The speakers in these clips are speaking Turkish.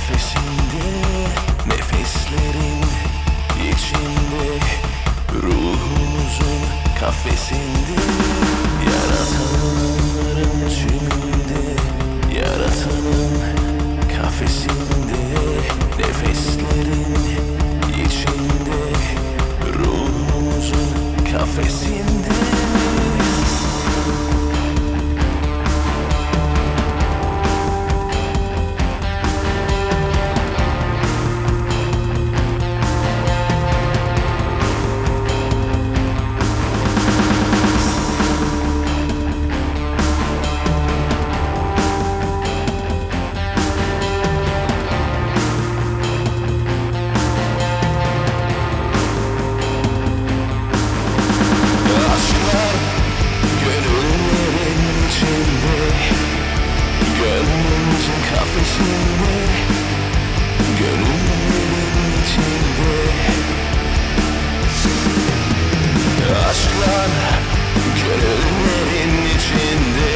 Kafesinde Nefeslerin içinde Ruhumuzun kafesinde Kafesinde Gönüllerin içinde Aşklar içinde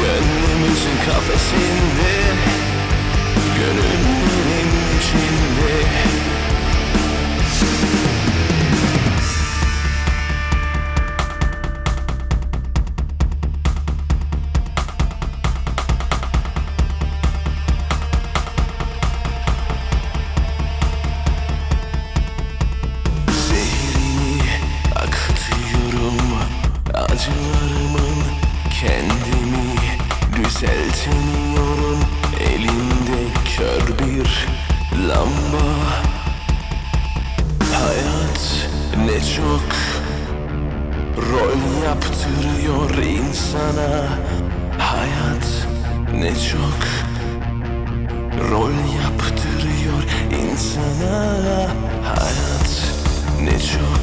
Gönlümüzün kafesinde Gönüllerin içinde Yükseltemiyorum elimde kör bir lamba. Hayat ne çok rol yaptırıyor insana. Hayat ne çok rol yaptırıyor insana. Hayat ne çok